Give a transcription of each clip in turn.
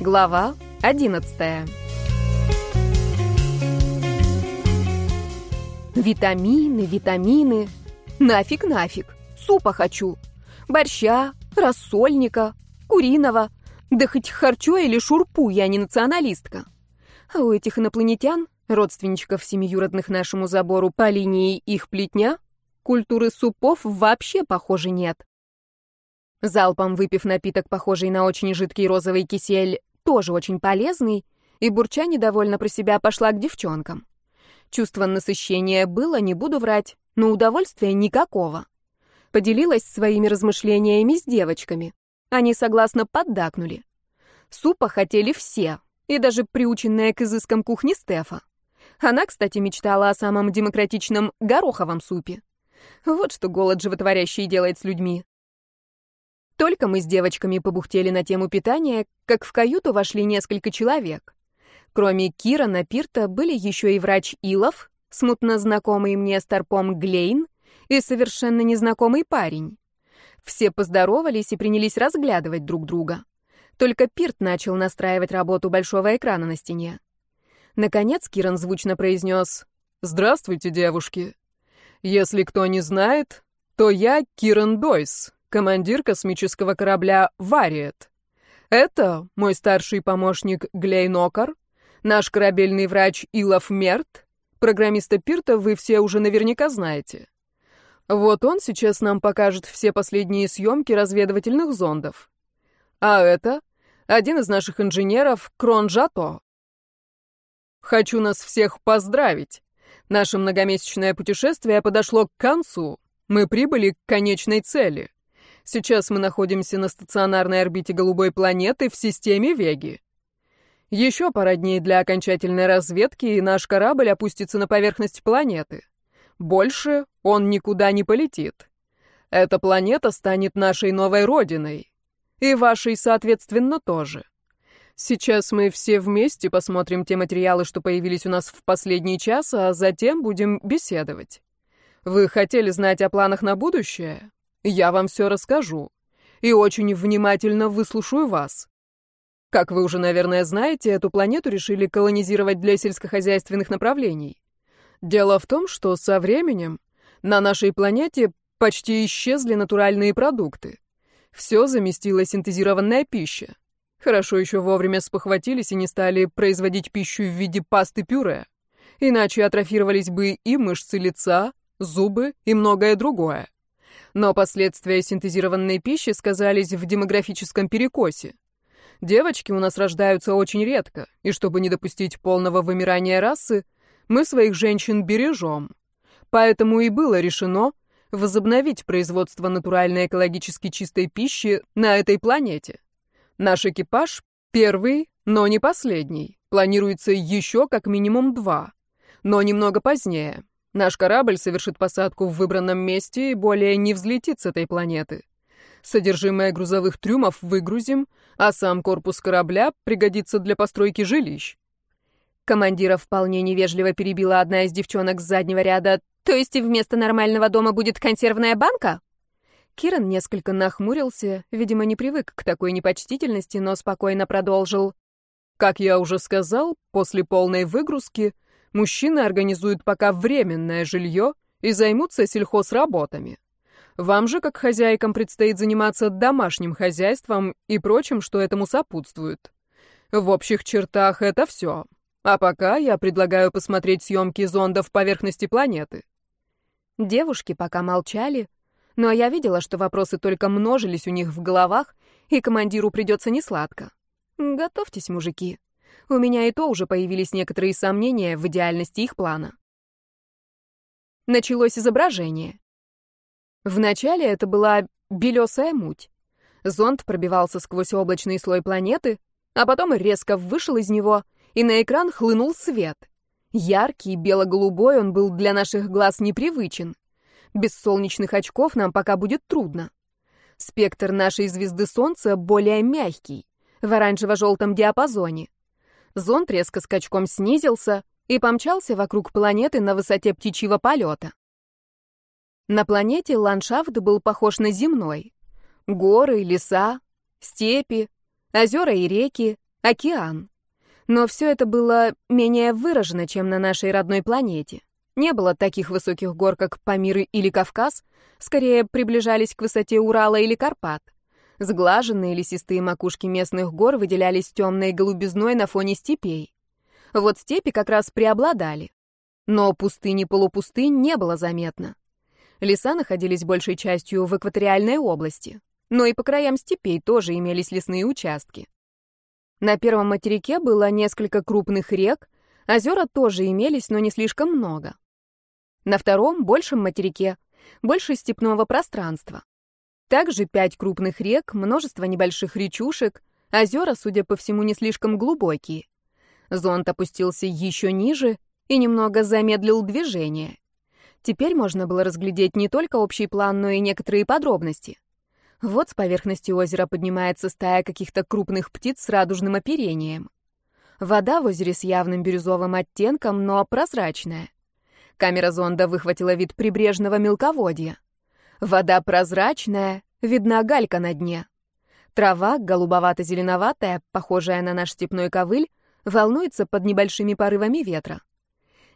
Глава 11. Витамины, витамины. Нафиг, нафиг. Супа хочу. Борща, рассольника, куриного. Да хоть харчо или шурпу, я не националистка. А у этих инопланетян, родственничков семиюродных нашему забору по линии их плетня, культуры супов вообще, похоже, нет. Залпом выпив напиток, похожий на очень жидкий розовый кисель, тоже очень полезный, и бурча недовольно про себя пошла к девчонкам. Чувство насыщения было, не буду врать, но удовольствия никакого. Поделилась своими размышлениями с девочками. Они согласно поддакнули. Супа хотели все, и даже приученная к изыскам кухни Стефа. Она, кстати, мечтала о самом демократичном гороховом супе. Вот что голод животворящий делает с людьми. Только мы с девочками побухтели на тему питания, как в каюту вошли несколько человек. Кроме Кира на Пирта были еще и врач Илов, смутно знакомый мне старпом Глейн и совершенно незнакомый парень. Все поздоровались и принялись разглядывать друг друга. Только Пирт начал настраивать работу большого экрана на стене. Наконец Киран звучно произнес «Здравствуйте, девушки. Если кто не знает, то я Киран Дойс, командир космического корабля «Вариет». Это мой старший помощник Глейнокар, наш корабельный врач Илов Мерт, программиста Пирта вы все уже наверняка знаете. Вот он сейчас нам покажет все последние съемки разведывательных зондов. А это один из наших инженеров Крон Жато. Хочу нас всех поздравить. Наше многомесячное путешествие подошло к концу. Мы прибыли к конечной цели. Сейчас мы находимся на стационарной орбите голубой планеты в системе Веги. Еще пара дней для окончательной разведки, и наш корабль опустится на поверхность планеты. Больше он никуда не полетит. Эта планета станет нашей новой родиной. И вашей, соответственно, тоже. Сейчас мы все вместе посмотрим те материалы, что появились у нас в последний час, а затем будем беседовать. Вы хотели знать о планах на будущее? Я вам все расскажу и очень внимательно выслушаю вас. Как вы уже, наверное, знаете, эту планету решили колонизировать для сельскохозяйственных направлений. Дело в том, что со временем на нашей планете почти исчезли натуральные продукты. Все заместила синтезированная пища. Хорошо еще вовремя спохватились и не стали производить пищу в виде пасты-пюре. Иначе атрофировались бы и мышцы лица, зубы и многое другое. Но последствия синтезированной пищи сказались в демографическом перекосе. Девочки у нас рождаются очень редко, и чтобы не допустить полного вымирания расы, мы своих женщин бережем. Поэтому и было решено возобновить производство натуральной экологически чистой пищи на этой планете. Наш экипаж первый, но не последний. Планируется еще как минимум два, но немного позднее. Наш корабль совершит посадку в выбранном месте и более не взлетит с этой планеты. Содержимое грузовых трюмов выгрузим, а сам корпус корабля пригодится для постройки жилищ. Командира вполне невежливо перебила одна из девчонок с заднего ряда. То есть вместо нормального дома будет консервная банка? Киран несколько нахмурился, видимо, не привык к такой непочтительности, но спокойно продолжил. Как я уже сказал, после полной выгрузки мужчины организуют пока временное жилье и займутся сельхозработами. Вам же, как хозяйкам, предстоит заниматься домашним хозяйством и прочим, что этому сопутствует. В общих чертах это все. А пока я предлагаю посмотреть съемки зондов поверхности планеты. Девушки пока молчали, но я видела, что вопросы только множились у них в головах, и командиру придется несладко. Готовьтесь, мужики. У меня и то уже появились некоторые сомнения в идеальности их плана. Началось изображение. Вначале это была белесая муть. Зонд пробивался сквозь облачный слой планеты, а потом резко вышел из него, и на экран хлынул свет. Яркий, бело-голубой он был для наших глаз непривычен. Без солнечных очков нам пока будет трудно. Спектр нашей звезды Солнца более мягкий, в оранжево-желтом диапазоне. Зонд резко скачком снизился и помчался вокруг планеты на высоте птичьего полета. На планете ландшафт был похож на земной. Горы, леса, степи, озера и реки, — океан. Но все это было менее выражено, чем на нашей родной планете. Не было таких высоких гор, как Памиры или Кавказ, скорее приближались к высоте Урала или Карпат. Сглаженные лесистые макушки местных гор выделялись темной голубизной на фоне степей. Вот степи как раз преобладали. Но пустыни-полупустынь не было заметно. Леса находились большей частью в экваториальной области, но и по краям степей тоже имелись лесные участки. На первом материке было несколько крупных рек, озера тоже имелись, но не слишком много. На втором, большем материке, больше степного пространства. Также пять крупных рек, множество небольших речушек, озера, судя по всему, не слишком глубокие. Зонт опустился еще ниже и немного замедлил движение. Теперь можно было разглядеть не только общий план, но и некоторые подробности. Вот с поверхности озера поднимается стая каких-то крупных птиц с радужным оперением. Вода в озере с явным бирюзовым оттенком, но прозрачная. Камера зонда выхватила вид прибрежного мелководья. Вода прозрачная, видна галька на дне. Трава, голубовато-зеленоватая, похожая на наш степной ковыль, волнуется под небольшими порывами ветра.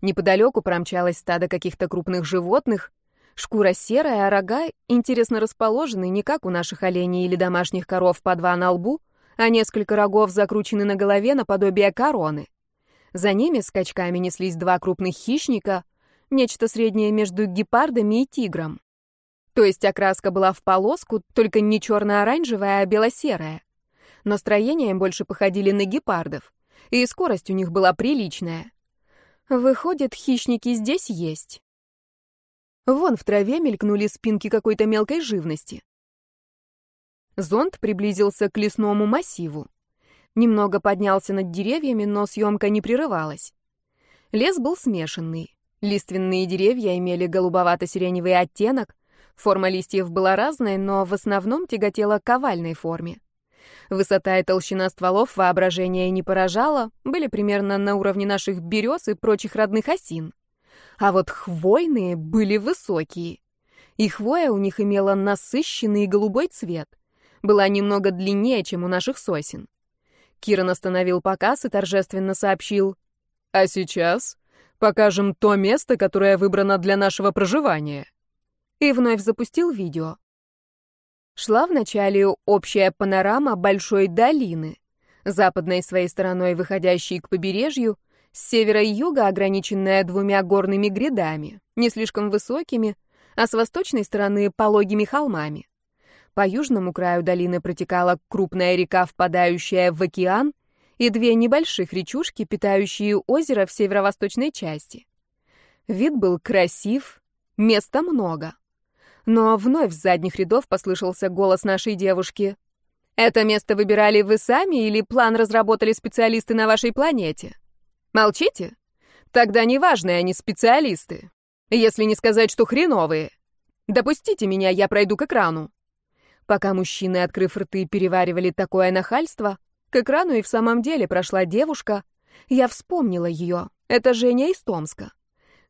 Неподалеку промчалось стадо каких-то крупных животных. Шкура серая, а рога интересно расположены не как у наших оленей или домашних коров по два на лбу, а несколько рогов закручены на голове наподобие короны. За ними скачками неслись два крупных хищника, нечто среднее между гепардами и тигром. То есть окраска была в полоску, только не черно-оранжевая, а бело-серая. Но строением больше походили на гепардов, и скорость у них была приличная. Выходит, хищники здесь есть. Вон в траве мелькнули спинки какой-то мелкой живности. Зонд приблизился к лесному массиву. Немного поднялся над деревьями, но съемка не прерывалась. Лес был смешанный. Лиственные деревья имели голубовато-сиреневый оттенок, форма листьев была разной, но в основном тяготела к овальной форме. Высота и толщина стволов воображения не поражала, были примерно на уровне наших берез и прочих родных осин. А вот хвойные были высокие. И хвоя у них имела насыщенный голубой цвет. Была немного длиннее, чем у наших сосен. Киран остановил показ и торжественно сообщил. «А сейчас покажем то место, которое выбрано для нашего проживания». И вновь запустил видео шла вначале общая панорама большой долины, западной своей стороной выходящей к побережью, с севера и юга ограниченная двумя горными грядами, не слишком высокими, а с восточной стороны пологими холмами. По южному краю долины протекала крупная река, впадающая в океан, и две небольших речушки, питающие озеро в северо-восточной части. Вид был красив, места много. Но вновь с задних рядов послышался голос нашей девушки. «Это место выбирали вы сами или план разработали специалисты на вашей планете? Молчите? Тогда неважные они специалисты. Если не сказать, что хреновые. Допустите меня, я пройду к экрану». Пока мужчины, открыв рты, переваривали такое нахальство, к экрану и в самом деле прошла девушка. Я вспомнила ее. Это Женя из Томска.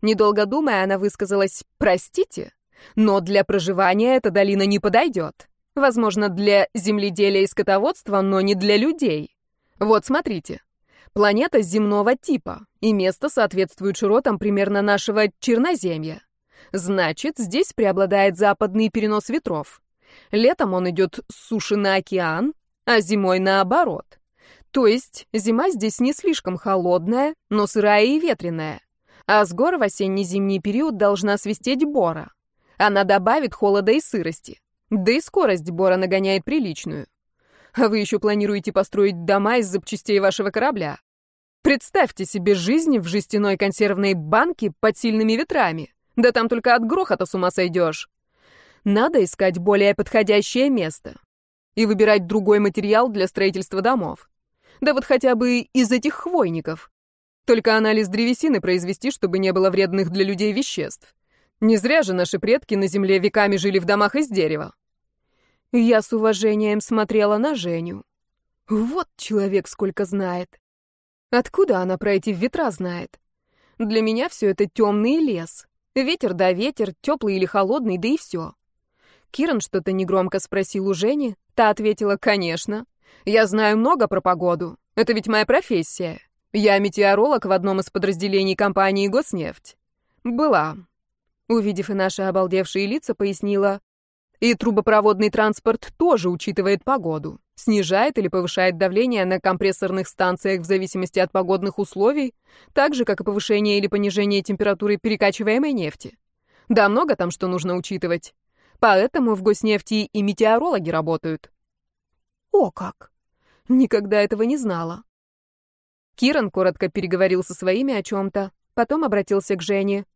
Недолго думая, она высказалась «Простите, но для проживания эта долина не подойдет. Возможно, для земледелия и скотоводства, но не для людей. Вот смотрите. Планета земного типа, и место соответствует широтам примерно нашего черноземья. Значит, здесь преобладает западный перенос ветров. Летом он идет с суши на океан, а зимой наоборот. То есть зима здесь не слишком холодная, но сырая и ветреная. А с гор в осенне-зимний период должна свистеть бора. Она добавит холода и сырости. Да и скорость Бора нагоняет приличную. А вы еще планируете построить дома из запчастей вашего корабля. Представьте себе жизнь в жестяной консервной банке под сильными ветрами. Да там только от грохота с ума сойдешь. Надо искать более подходящее место. И выбирать другой материал для строительства домов. Да вот хотя бы из этих хвойников. Только анализ древесины произвести, чтобы не было вредных для людей веществ. Не зря же наши предки на земле веками жили в домах из дерева. Я с уважением смотрела на Женю. Вот человек сколько знает. Откуда она про эти ветра знает? Для меня все это темный лес. Ветер да ветер, теплый или холодный, да и все. Киран что-то негромко спросил у Жени, та ответила «Конечно». Я знаю много про погоду. Это ведь моя профессия. Я метеоролог в одном из подразделений компании «Госнефть». Была. Увидев и наши обалдевшие лица, пояснила. И трубопроводный транспорт тоже учитывает погоду. Снижает или повышает давление на компрессорных станциях в зависимости от погодных условий, так же, как и повышение или понижение температуры перекачиваемой нефти. Да, много там что нужно учитывать. Поэтому в госнефти и метеорологи работают. О как! Никогда этого не знала. Киран коротко переговорил со своими о чем-то, потом обратился к Жене.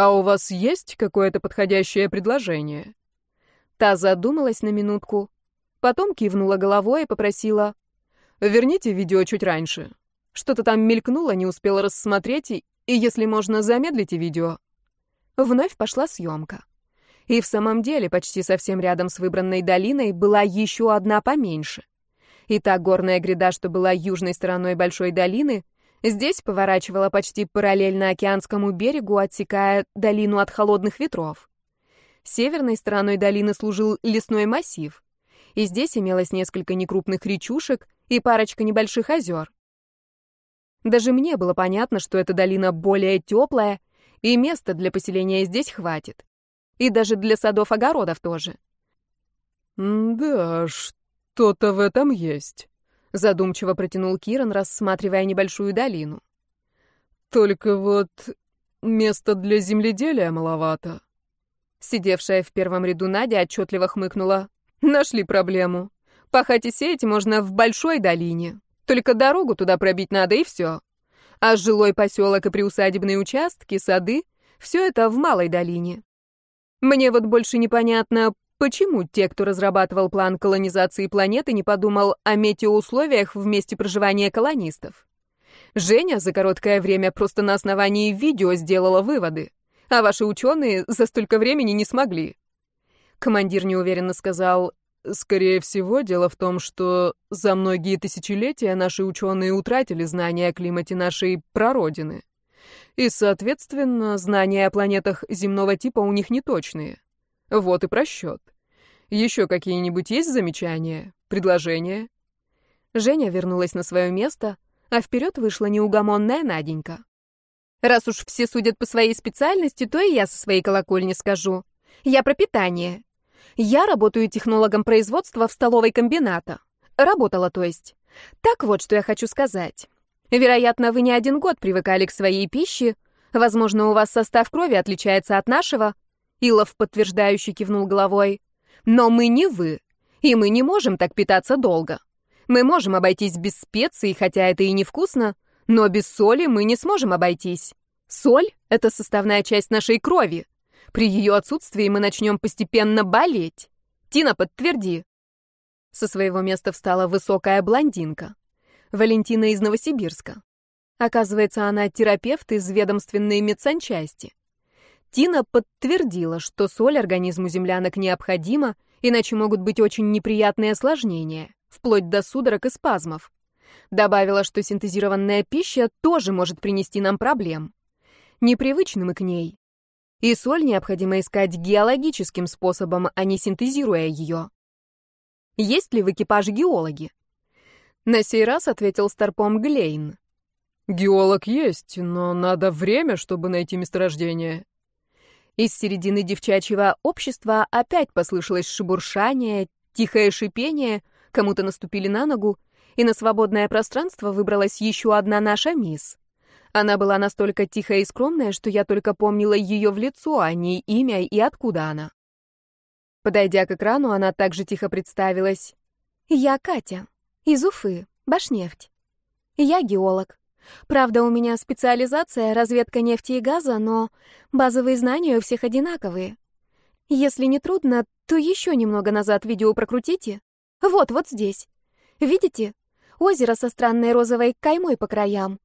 «А у вас есть какое-то подходящее предложение?» Та задумалась на минутку, потом кивнула головой и попросила. «Верните видео чуть раньше. Что-то там мелькнуло, не успела рассмотреть, и, если можно, замедлите видео». Вновь пошла съемка. И в самом деле, почти совсем рядом с выбранной долиной была еще одна поменьше. И та горная гряда, что была южной стороной большой долины, здесь поворачивала почти параллельно океанскому берегу, отсекая долину от холодных ветров. Северной стороной долины служил лесной массив, и здесь имелось несколько некрупных речушек и парочка небольших озер. Даже мне было понятно, что эта долина более теплая, и места для поселения здесь хватит. И даже для садов-огородов тоже. «Да, что-то в этом есть», — задумчиво протянул Киран, рассматривая небольшую долину. «Только вот места для земледелия маловато». Сидевшая в первом ряду Надя отчетливо хмыкнула. «Нашли проблему. Пахать и сеять можно в большой долине. Только дорогу туда пробить надо, и все. А жилой поселок и приусадебные участки, сады — все это в малой долине. Мне вот больше непонятно, почему те, кто разрабатывал план колонизации планеты, не подумал о метеоусловиях в месте проживания колонистов. Женя за короткое время просто на основании видео сделала выводы, а ваши ученые за столько времени не смогли. Командир неуверенно сказал, «Скорее всего, дело в том, что за многие тысячелетия наши ученые утратили знания о климате нашей прародины. И, соответственно, знания о планетах земного типа у них неточные. Вот и просчет. Еще какие-нибудь есть замечания, предложения? Женя вернулась на свое место, а вперед вышла неугомонная Наденька. Раз уж все судят по своей специальности, то и я со своей колокольни скажу. Я про питание. Я работаю технологом производства в столовой комбината. Работала, то есть. Так вот, что я хочу сказать. Вероятно, вы не один год привыкали к своей пище. Возможно, у вас состав крови отличается от нашего. Илов подтверждающе кивнул головой. Но мы не вы, и мы не можем так питаться долго. Мы можем обойтись без специй, хотя это и невкусно, но без соли мы не сможем обойтись. Соль — это составная часть нашей крови. При ее отсутствии мы начнем постепенно болеть. Тина, подтверди. Со своего места встала высокая блондинка. Валентина из Новосибирска. Оказывается, она терапевт из ведомственной медсанчасти. Тина подтвердила, что соль организму землянок необходима, иначе могут быть очень неприятные осложнения, вплоть до судорог и спазмов. Добавила, что синтезированная пища тоже может принести нам проблем. Непривычны мы к ней. И соль необходимо искать геологическим способом, а не синтезируя ее. Есть ли в экипаже геологи? На сей раз ответил Старпом Глейн. Геолог есть, но надо время, чтобы найти месторождение. Из середины девчачьего общества опять послышалось шебуршание, тихое шипение, кому-то наступили на ногу, и на свободное пространство выбралась еще одна наша мисс. Она была настолько тихая и скромная, что я только помнила ее в лицо, а не имя и откуда она. Подойдя к экрану, она также тихо представилась. «Я Катя. Из Уфы, Башнефть. Я геолог. Правда, у меня специализация разведка нефти и газа, но базовые знания у всех одинаковые. Если не трудно, то еще немного назад видео прокрутите. Вот, вот здесь. Видите? Озеро со странной розовой каймой по краям.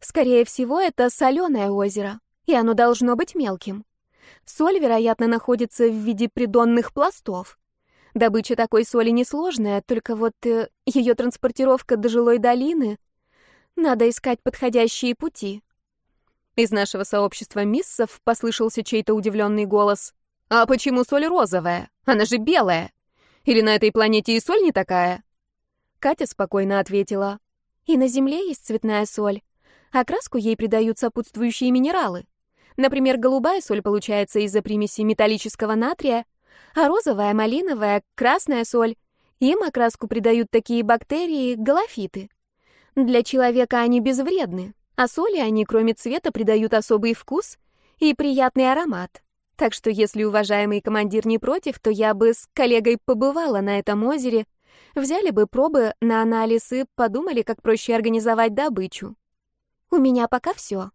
Скорее всего, это соленое озеро, и оно должно быть мелким. Соль, вероятно, находится в виде придонных пластов. Добыча такой соли несложная, только вот э, ее транспортировка до жилой долины... Надо искать подходящие пути. Из нашего сообщества миссов послышался чей-то удивленный голос. «А почему соль розовая? Она же белая! Или на этой планете и соль не такая?» Катя спокойно ответила. И на Земле есть цветная соль. Окраску ей придают сопутствующие минералы. Например, голубая соль получается из-за примеси металлического натрия, а розовая, малиновая, красная соль им окраску придают такие бактерии, галофиты. Для человека они безвредны, а соли они, кроме цвета, придают особый вкус и приятный аромат. Так что если уважаемый командир не против, то я бы с коллегой побывала на этом озере, взяли бы пробы на анализ и подумали, как проще организовать добычу. У меня пока все.